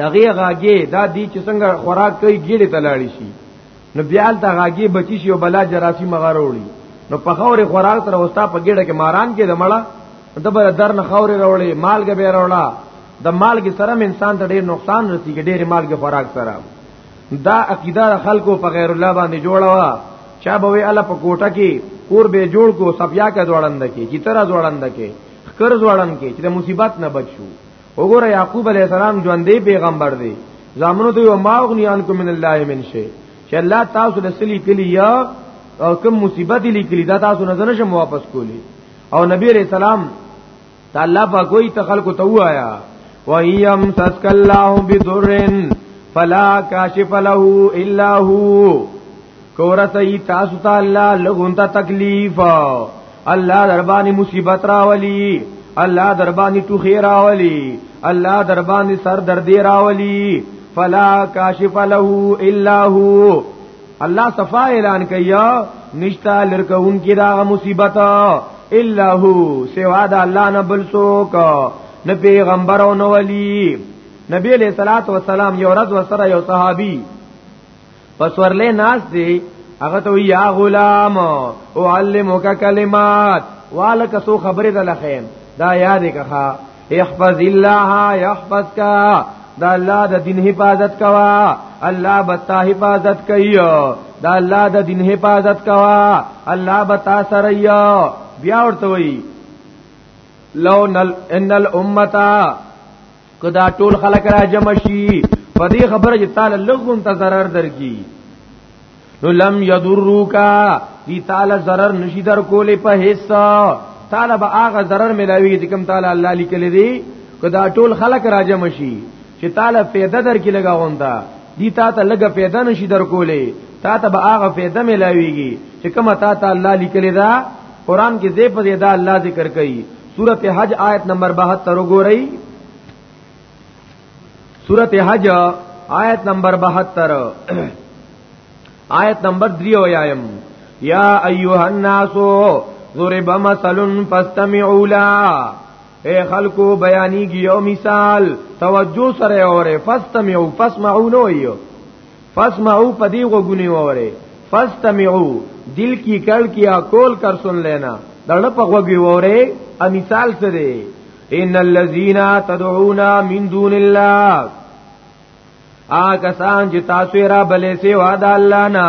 دغه غاګي دا دی چې څنګه خوراک کوي ګیړې تلاړي شي نو بیا دا غاګي بچی شي او بلا جراثیم مغاره وړي نو په خورې خوراک سره وستا په ګیړه کې ماران کې دمړه دبر در نه خورې راوړي مالګ به راوړا د مالګ سره انسان ته ډېر نقصان رسیږي ډېر مالګ خوراک سره دا عقیده خلکو په غیر الله باندې جوړه وا چا به وی الله په کوټه کې کور به جوړ کو سپیا کا جوړند کې کی تر جوړند کې خکر جوړند کې چې د مصیبت نه بچو وګوره یعقوب علی السلام ژوندې پیغمبر دی زامنو ته ما اغنیان کو من الله من شي چې الله تاسو له سلی کلی یا او کوم مصیبت لیکلی دا تاسو نه زنه شم واپس کولی او نبی علیہ السلام تعالی په کوئی تخلق تو آیا و ایم تسک الله بذرن فلا کاشف له الا هو کورته ای تاسو ته الله لغونتا تکلیف الله در باندې مصیبت راولي الله در باندې ټوخي راولي الله در باندې سر درد راولي فلا کاشف له الا هو الله صفا اعلان کیا نشتا لرکون کی دا مصیبت الا هو سوا د الله نه بل څوک نه پیغمبر او نه ولی نبی علیہ الصلات والسلام یو ورځ وسره یو صحابي پس ورلې ناس دی هغه ته یا غلام او علمک کلمات والک سو خبره ده لخیم دا یاد کخه احفظ الله يحفظك دا الله د دین حفاظت کوا الله بتا حفاظت کوي دا الله د دین حفاظت کوا الله بتا سره بیا ورته وی لو نل ان الامه کدا ټول خلک را جمع شي په دې خبره چې تعالی لغون ته zarar درکې نو لم یضروکا دی تعالی zarar نشي در کولې په حصہ تعالی به هغه zarar ملاوي چې کوم تعالی الله لیکل دي کدا ټول خلک را جمع شي چې تعالی فایده درکې لگاون تا دی تا ته لګه فایده نشي در کولې تا ته به هغه فایده ملاويږي چې کومه تا ته الله لیکل دا قران کې زې په دې دا الله ذکر کوي سورت حج آیت نمبر 72 وګورئ سورت حج آیت نمبر 72 آیت نمبر 3 یایم یا ایها الناس ضرب مثل فاستمعوا له اے خلکو بیانیږي یو مثال توجه سره اوره فاستمعوا فاسمعوا نو یو فاسمعو پدی غوګونی وره فاستمعو دل کی کل کیا کول کر سن لینا دړه په غوګي وره ا مثال څه دی ان الذين تدعون من دون الله آ کسان چې تاسو را بلې سي واده الله نه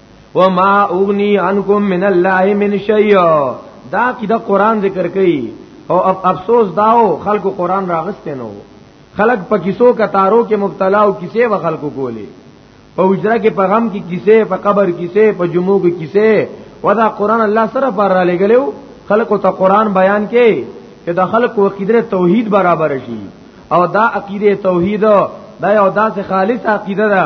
وما اغنی عنکم من الله من شیء دا کی دا قران ذکر کئ او اب افسوس داو خلق قران راغسته نو خلق په کیسو کتارو کې مبتلا او کیسه و خلق کولی په اجرا کې په غم کې کیسه په قبر کیسه په جمعو کې کیسه ودا قران الله سره پر را لګلو خلق ته قران بیان کې چې د خلق او قدرت توحید برابر شي او دا عقیده توحید دا یو داسې خالص عقیده ده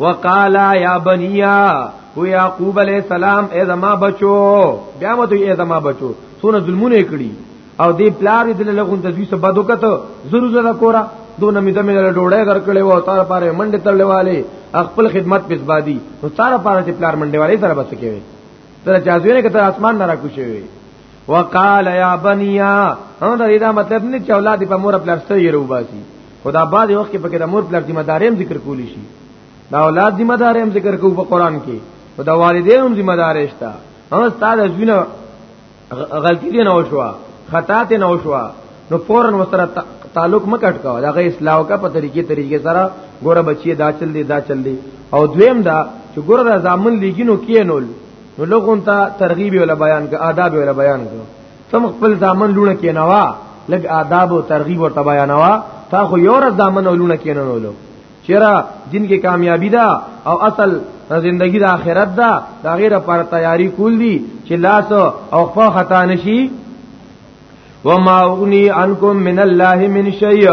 وقالا یا بنیا هو یعقوب علیہ السلام اے زما بچو بیا مته اے زما بچو سونه ظلمونه کړی او دی پلار دې لغون د دوی سبا دوکته زرو زرا کورا دونه مې دمه له ډوړې درکړې و تار پاره منډه تړلواله خپل خدمت پس بادي نو تار پاره چې پلار منډه والے سره بس کوي تر چازوینه کته اسمان نه راکوشي وي وقال يا بنيا هم دا مطلب نه چې اولاد په مور پلار سره یې روباسي خدا بعد وخت کې پکې د مور پلار ذمہ داریم ذکر کولی شي دا اولاد ذمہ داریم ذکر کوو په قران کې او دا والدین هم ذمہ دار شته هم استاد ازوینه غلطی دی نه وشوه خطا ته نه وشوه نو فورن وسره تعلق مکټ کا دا غي اصلاح کا په طریقې طریقې سره ګوره بچي دا چل دی دا چل دی او دویم دا چې ګوره دا ځامن لګینو کینول نو لغون ته ترغیب ولا بیان کا آداب ولا بیان کا تم خپل ځامن لونه کې نوا لګ آداب او ترغیب او تبایا نوا تا خو یو ورځ ځامن لونه کې نه نولو چیرې دین کې کامیابی ده او اصل زندگی د آخرت ده دا غیره پر تیاری کول دي چې لاس او خو خطا نشي وما اغنی عنکم من الله من شیء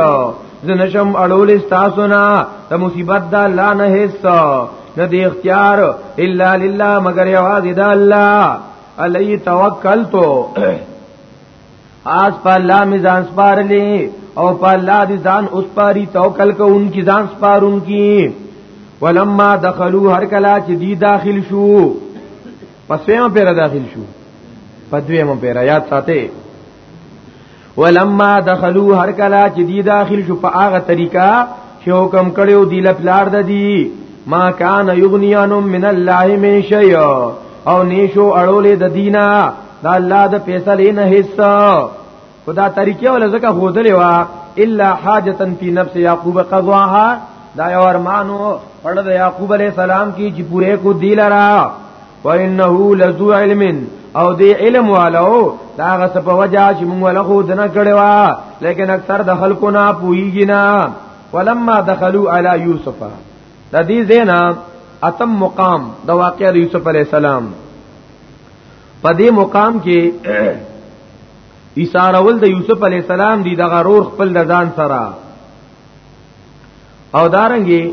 زنشم اړول تاسو نه د مصیبت دا لا نه هیڅ نه دی اختیار الا لله مگر یوازې د الله علی توکلتو آس په الله می ځان سپارلې او په الله دي ځان اوس پاري توکل کوونکی ځان سپارونکی ولما دخلوا هر کلا چې دی داخل شو پسېم پیره داخل شو په دویمه پیره یاد ساته ولما دخلوا هر کلا چې دی داخل شو په هغه طریقه چې حکم کړو دی لپلار د دی ما کان یغنیانم من الله من شیء او نیشو اړولې د دینا دا الله د فیصلې نه حصہ خدا طریقې ول زکه خودلې وا الا حاجتن فی نفس یعقوب قضاها دا یو ارمانو پړه د یعقوب علی السلام کی چې پوره کو دی لرا وانه لذو علم او دی علم والو دا غس په وجا چې موږ له خو دنه کړي وا لیکن اکثر د خلکو نه پويږي نه ولما دخلوا على يوسف د دې زینا اتم مقام د واقع د یوسف علی السلام په دې مقام کې ایثارول د یوسف علی السلام دی د غرور خپل د ځان سره او دارنګي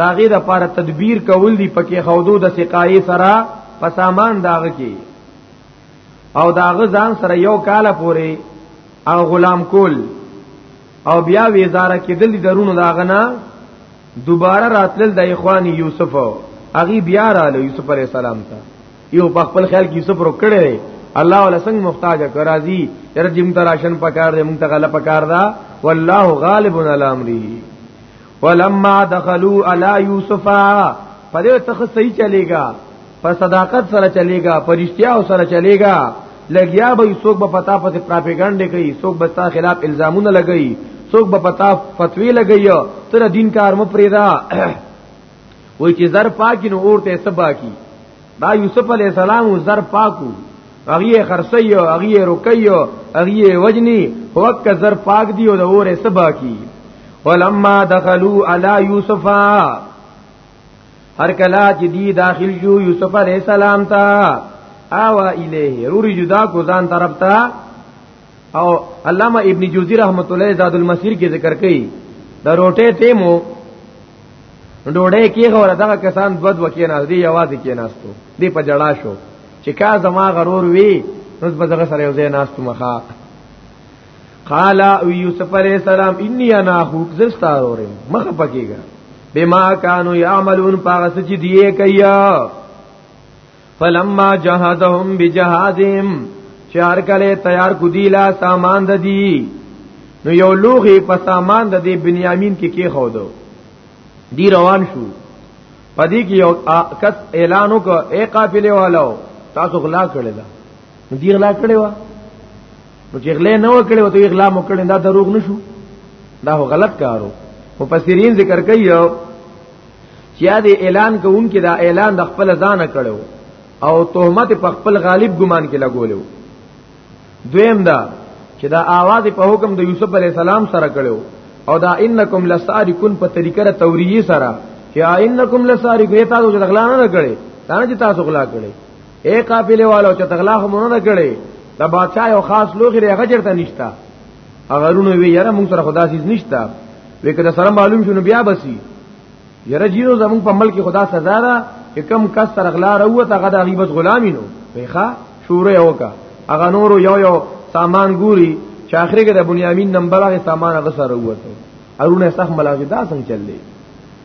دا غي د پاره تدبیر کول دي پکې خودو د سقای سره په سامان داغ کې او داغ ځان سره یو کال پورې او غلام کول او بیا وزاره کې دلی درونو داغنا دوباره راتلل د اخوان یوسف اغي بیا را له یوسف علی السلام ته یو په خپل خیال کې یوسف رو کړی دی الله ولا څنګه محتاج کړ راضی تر جیم تراشن پکار دی مونږ ته غل پکار دا والله غالب علی امره ولما دخلوا علی یوسف په دې ته صحیح چلےګا په صداقت سره چلےګا په رښتیا سره چلےګا لګیا به څوک به پتا پته پروپاګاندا کوي څوک به تا خلاف الزامونه لګي څوک به پتا فتوی لګي تر دین کار مپریدا وای چې زر پاکی نو اور ته سبا کی دا یوسف علی السلام زر پاکو هغه خرسی او هغه رکی او هغه وجنی هوک زر پاک دی او د اور سبا کی ولما دخلوا علی یوسف هر کلا چې دی داخل جو یوسف علی السلام تا آوا الیه روری جدا کو ځان طرف تا او علامه ابن جوزی رحمت الله زاد المسیر کې ذکر کړي د روټه تیمو ډوډۍ کې غوړه دغه کسان دود وکیناز دی یوازې کیناستو دی په جړا شو چې کا زما غرور وی نو په دغه سره یو ځای ناستو مخه قال او یوسف علیہ السلام انی انا اخوک زستا اورم مخ پکېګا بما کانوا یعملون پاغه چې دی کیا فلما جهادهم بجهادهم چار کله تیار کو دی لا سامان د دی نو یو لوغي په سامان د دی بنیامین کې کی کې خو دو دی روان شو پدې کې یو کس اعلان وکړ اے قافله والو تاسو غلا کړی دا دی غلا کړی و نو چې غلا نه وکړي او ته غلا مو کړی دا دروغ نشو دا غلط کارو مفسرین ذکر کوي چې دا اعلان کوونکې دا اعلان د خپل ځانه کړو او تهمت په خپل غالب ګمان کې لګولیو دویم دا چې دا आवाज په حکم د یوسف علی السلام سره کړو او دا انکم لسارکون په طریقه توریه سره چې انکم لسارکون تاسو چې غلا نه کړي دا نه چې تاسو غلا کړي اے قافله والو چې غلا هم نه کړي دا بادشاہ یو خاص لوخي هغه چرته نشتا هغه رونو وی یاره موږ سره خدا عزیز نشتا وکړه سره معلوم شونه بیا بسی یره جیرو زمون په ملک خدا سزا ده کم کس سره غلا روت هغه د غیبت غلامی نو ویخه شوره وکا هغه نورو یو یو سامان ګوري چې اخر کې د بنیامین نمبر هغه سامان هغه سره وته ارونه سخت ملاقات دا څنګه چللی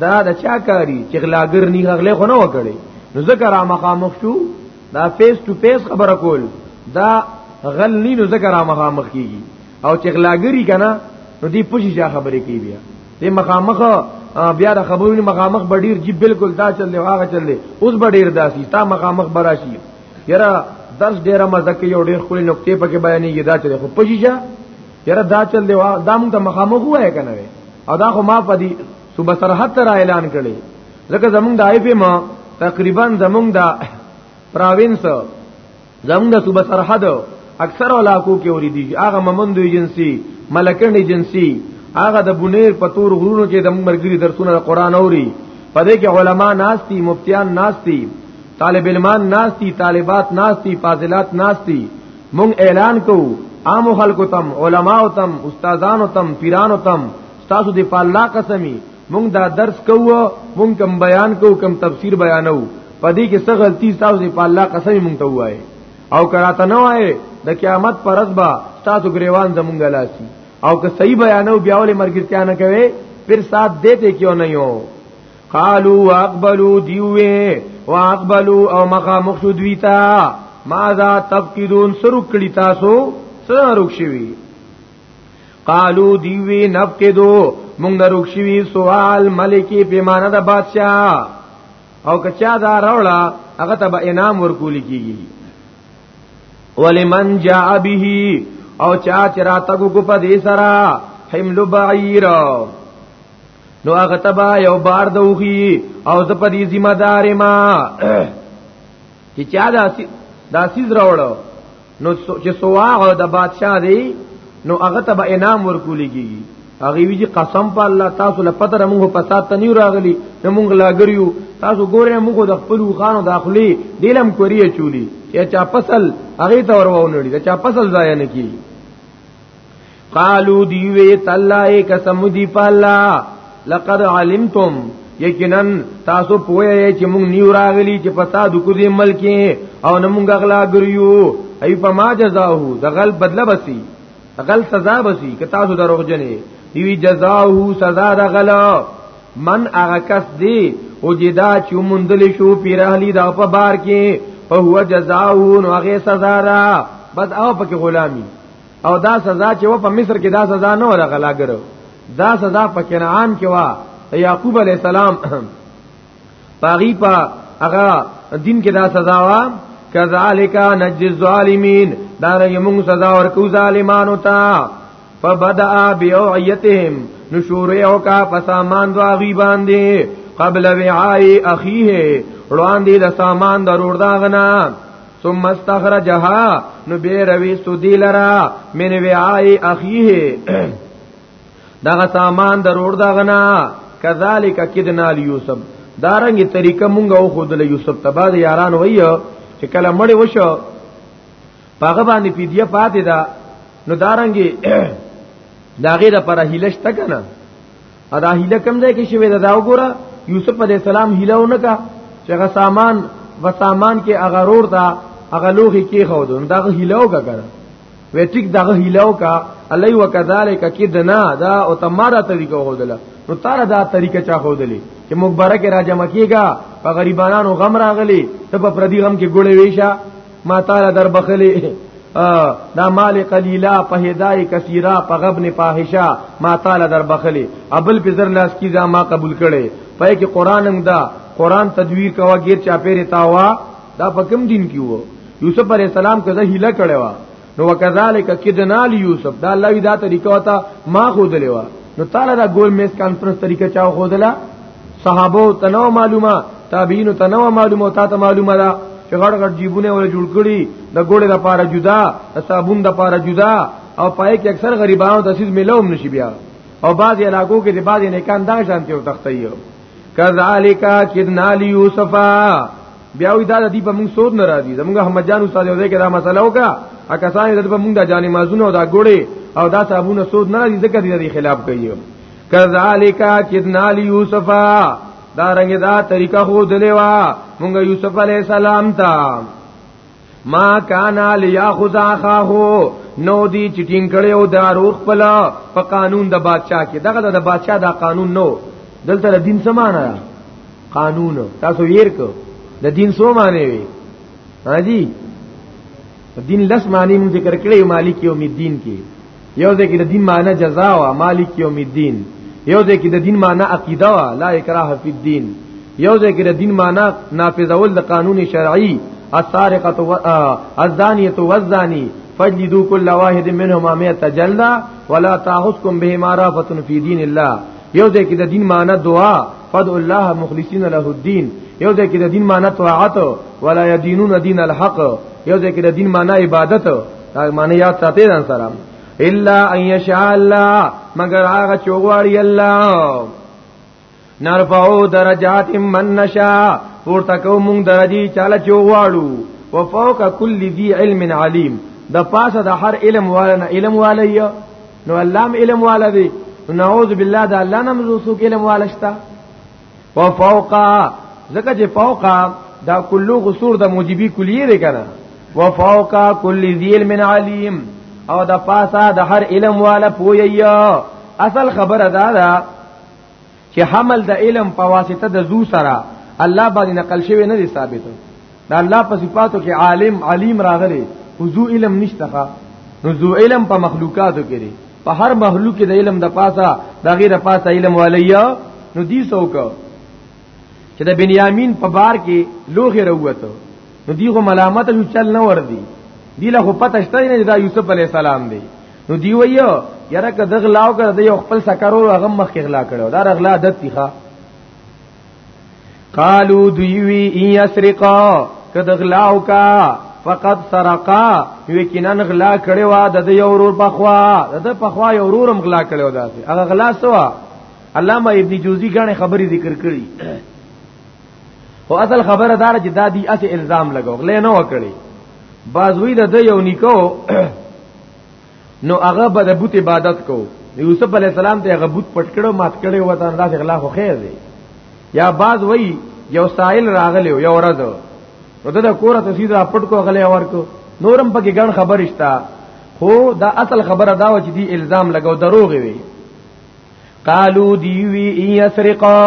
دا د چا کاری چې غلاګر نه غغله خو نه وکړي نو ذکر را مخامخ شو دا فیس ټو فیس خبره کول دا غل نه نو ذکر را مخامخ کیږي او چې غلاګری کنه نو دی پوښي چا خبره کوي بیا دې مخامخ بیا د خبرونو مخامخ بډیر جی بالکل دا چل دی هغه چل دی اوس بډیر داسي تا مخامخ براشي یره درس ډیره مزه کوي او ډیر خوري نقطې پکې بیانېږي دا چې خو پوښي چا یره دا چل دی دا موږ ته مخامخ وای کنه او دا خو ما په دې صوبه سرحد تر اعلان کړي ځکه زمونږ د آی پی ما تقریبا زمونږ د پراوینس زمونږ د صوبه سرحد اکثر علاقو کې ورې دي هغه ممندو ایجنسی ملکن ایجنسی هغه د بنیر پتور غرونو کې د مرګري درسونه د قران اوري پدې کې علما ناشتي مفتیان ناشتي طالب علمان ناشتي طالبات ناشتي فاضلات ناشتي مونږ اعلان کوو عام خلکو تم علما او تم استادانو تم پیرانو تم تاسو دی په الله قسمی مونږ دا درس کوو مونږ کم بیان کوو کم تفسیر بیانو پدې کې څه غلطي تاسو دی په الله قسمی مونږ ته وایي او کراته نه وایي د قیامت پر ورځ به تاسو غریوان زمونږ لاسي او که صحیح بیانو بیا ولې مرګرتیا نه کوي پھر ساتھ دیتے کیوں نہیں ہو قالو واقبلو دیوه واقبلو او مخا مخشو دویتا ماذا تفقدون سرک کړي تاسو سره رک شوی قالو دیوی نفقدو مونږ نه رک شوی سوال ملکی پیمانه د بادشاہ او کچا دا راوړه هغه ته به انعام ورکول کیږي ولمن جاء به او چا چراتګو کو په دې سره حمل بعیر نو هغه تبا یو بار دوخي او د پدی ذمہ دار ما چې چا داسي داسي راوړو نو چې سوا او د بادشاہ دی نو هغه تبا انعام ورکول کیږي هغه ویږي قسم په الله تاسو له پته موږ په سات نه راغلی موږ لاګریو تاسو ګوره موږ د خپل خانو داخلي دیلم کوری چولی چې چا فصل هغه تور وونه دي چا فصل ضایع نه کیږي قالو دیوی تالله قسم دی پالا لقد علمتم یقینا تاسو پوهه چې موږ نیو راغلی چې فساد کو دې ملک او نه موږ غلا ګریو ای په ما جزاو د غل بدله بسی غل سزا بسی که تاسو دروغ جنې دی جزاو سزا د غل من هغه کس دی او جدا چې مندل شو پیرهلی دا په بار کې په هو جزاو نو هغه سزا را بس او پکې غلامی او دا سزا چې و په مصر کې دا سزا نه ولا غلاګرو دا سزا په کنعان کې وا یعقوب علی السلام پاغي پا هغه دین کې دا سزا وا کذالک نجز الظالمین دا رنګ موږ سزا ورکو ظالمانو ته فبدا بیوعیتهم نشور او کا پسامان دو غی باندې قبل وعای اخیه روان دي د سامان ضرور دا غنا ثم استخرجها نو به روي سودی لرا من وعاء اخيه دغه سامان ضرور دغنا کذالک کدنا یوسف دارنګ طریقه مونږ او خود له یوسف تبا د یاران وایو چې کله مړ وشو پاغه باندې پیډیا پاتې دا نو دارنګ داغه د پر هیلش تک نه ادا هیله کم ځای کې شوی دا وګوره یوسف علی السلام هیله ونکا چې هغه سامان و سامان کې هغه رور دا هغه لوخي کې خو دون دا هیله وکا کړه وې ټیک دا هیله وکا الی وکذالک کدنا دا او تمارا طریقه هودله نو تار دا طریقه چا هودلې چې مبارک راجم کیګا په غریبانو غم راغلی ته په پردي غم کې ګړې ویشا ما تعالی در بخلی دا مال قلیلا په هدايه کثیره په غبن فاحشه ما تعالی در بخلی ابل په زر لاس کی ما قبول کړي پای کې قران هم دا قران تدویر کوا غیر چا پیره تاوا دا په کوم دین کې وو یوسف علی السلام کزه هیله کړي وا نو وکذالک کدنا لیوسف دا الله وی دا طریقه وتا ما خو دلیوا نو تعالی دا ګول میز کانفرنس طریقه چا خو دلا صحابه تنو معلومه تابعین تنو معلومه او تاسو معلومه ده چې غړ غړ جیبونه ول جوړ کړي د ګوړې د پاره جدا د صابون د پاره جدا او پای کې اکثر غریبانو د سیس ملوم نشي بیا او بعض علاقو کې د بعض نه کان دا شانتي او تختیو کذالک کدنا لیوسفا بیا وی دا د دې په موږ سود نه راځي زموږ احمد جان استاد یو ځای کې دا مسله وکړه ا کسان د په موږ د جانې مازونه او دا ګوړې او دا صابونه سود نه راځي ځکه دې خلاف کوي کذالک کدنا یوسف دا رنګ دا طریقه خو دلوا مونږ یوسف علی السلام ته ما کانا لیاخذ اخاه نو دی چټین کړو دارو خپل په قانون د بادشاہ کې دغه د بادشاہ دا قانون نو دلته د دین سمانه قانون تاسو ویر کو د دین سو معنی وی ها جی دین لس معنی مون ذکر کړی مالک یوم الدین کې یو ځای کې د دین معنی جزاء او مالک یوم الدین یو ځای کې د دین معنی عقیده او لا اکراه فی الدین یو ځای کې د دین معنی نافذول د قانون شرعي السارقه والزانيه والزاني فجلدوا كل واحد منهما 100 جلدا ولا تاخذكم بهما رافه في دين الله یو ځای کې د دین معنی دعا فد الله مخلصین له الدين یو ځای کې د دین معنی طاعت ولا يدينون دين الحق یو ځای کې د دین معنی عبادت دا معنی یاد ساتي ځان سره الا ان یشاء الله مگر هغه چوغواړي الله نرفعو درجات من نشا پورته کو مونږ درجی چاله چوغواړو وفوق کل ذی علم علیم د پاسه د هر علم والا نه علم والا یو نو علام علم والا دی نعوذ بالله د الله نمزو سو علم والا شتا وفوقا زکه چې فوقا دا کلو غسور د موجبی کلیه دی کنه وفوقا کل ذیل من علیم او د پاسا د هر علم والا پوییا اصل خبره دا ده چې حمل د علم په واسطه د زو سره الله باندې نقل شوی نه دی ثابت دا الله په صفاتو کې عالم علیم راغلی خو ذو علم نشته نو ذو علم په مخلوقاتو کې دی په هر مخلوق کې د علم د پاسه د غیر پاسه علم ولیا نو دی څوک چې د بنیامین په بار کې لوخه وروته نو دی خو ملامت یو چل نه ور دی دی له خو پته شته نه دا یوسف علی السلام دی نو دی ویو یره که دغلاو کړ د یو خپل سکرو هغه مخ کې غلا کړو دا غلا عادت دی ښا قالو دویوی ای اسرقا کد غلاو کا فقط سرقا یقینا غلا کړي وا د یو ورور بخوا د بخوا یو ورورم غلا کړي و داسې هغه غلا سوا علامه ابن جوزی غاڼه خبري ذکر کړي او اصل خبره دار چې دا دی اسه الزام لګو غلې نه وکړي بازوی د یو نیکو نو هغه به د بت عبادت کو یوسف علی السلام ته هغه بت پټ کړو مات کړو وته انداز اغلا خو خیر دی یا بعض وای یو سائل راغلی یو ورځ نو دا کوره ته سیده پټ کو غلې ورکو نورم پکې ګڼ خبرشتا خو دا اصل خبره دا و چې دی الزام لګاو دروغ وي قالو دیوی یسرقا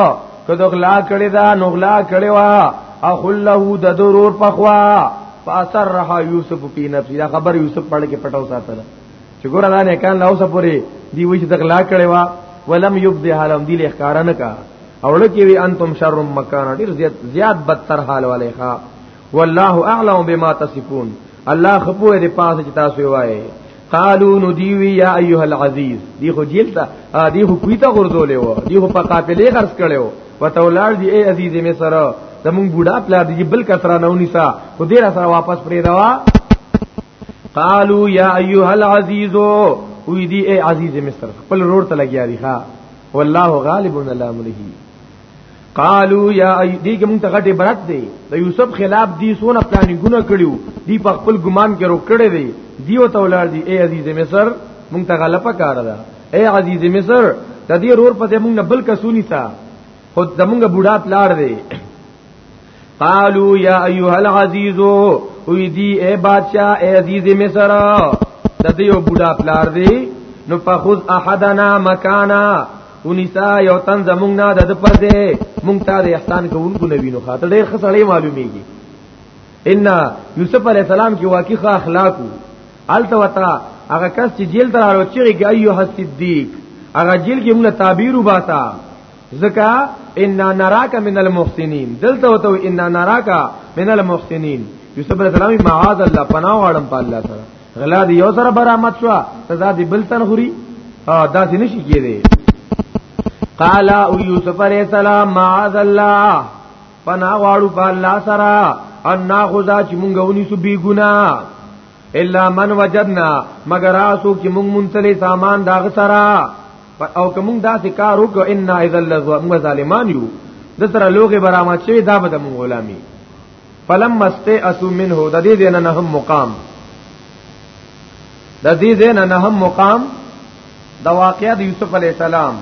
کدو غلا کړی دا نو غلا کړی وا اخل له د ضرور پخوا فاثر رها یوسف فی نفسی دا خبر یوسف پړ کې پټاو ساتله چې ګور دا نه کان لاو سپوري دی وی چې د غلا کړی وا ولم یبدها لهم دی له ښکارا نه کا اول کې وی انتم شر مکان ډیر زیات زیات بدتر حال والے ښا والله اعلم بما تصفون الله خپو دې پاسه چې تاسو وایي قالو نو دیوی یا ایها العزیز دی خو جیل تا دی خو کویتا غرزولې و دی خو په قافلې خرڅ کړو وتولار دی ای عزیز مصر زمون بوډا پلا دی بل کسرا نه ونیسا خو دې را سره واپس پرې روا قالو یا ایها العزیز وی دی ای عزیز مصر خپل روړ ته لګیا دی ها والله غالب علی امره قالو یا دی کې مونږ ته غټي برات دی د یوسف خلاف دی سونه پلانې ګونه کړیو دی په خپل ګمان کې روک کړی دی دیو ته ولر دی اے عزیز مصر مونږ ته غلطه کار ده اے عزیز مصر د دې رور په دې مونږ بل کسونی تا خود زمونږ بوډا پلاړ دی قالو یا ایها العزیز وی دی اے بادشاہ اے عزیز مصر د دې یو بوډا پلار دی نو فخذ احدنا مکانا ونسا یو تن زمونږ نه د پر دې مونږ ته د احسان کوونکو نبی نو خاطر ډېر خسړې معلومیږي ان یوسف علی السلام کې واقعي خو اخلاق الته وتا هغه کس چې جیل ته راو چیږي ایو حسدیق هغه جیل کې موږ تعبیر وباسا ځکه ان نراک من المحسنین دلته وته ان نراک من المحسنین یوسف علیہ السلام معاذ الله پناه واړم په الله سره غلا دی یو سره برامت شو سزا دی بل تن خوري دا څه نشي کېده قال او یوسف علیہ السلام معاذ الله پناه واړو په الله سره ان ناخذا چې مونږ ونی سو بی ګنا الا من وجدنا مگر اسو چې مونږ مونتلې سامان داغ سره او کوم داسې کار وکړو ان اذا لظلم ظالمان یو د سره لوګي برامات شوی دا به د مون غلامی فلم مسته اسو منه د دې دین نه هم مقام د دې دین نه هم مقام د واقعې د یوسف علی السلام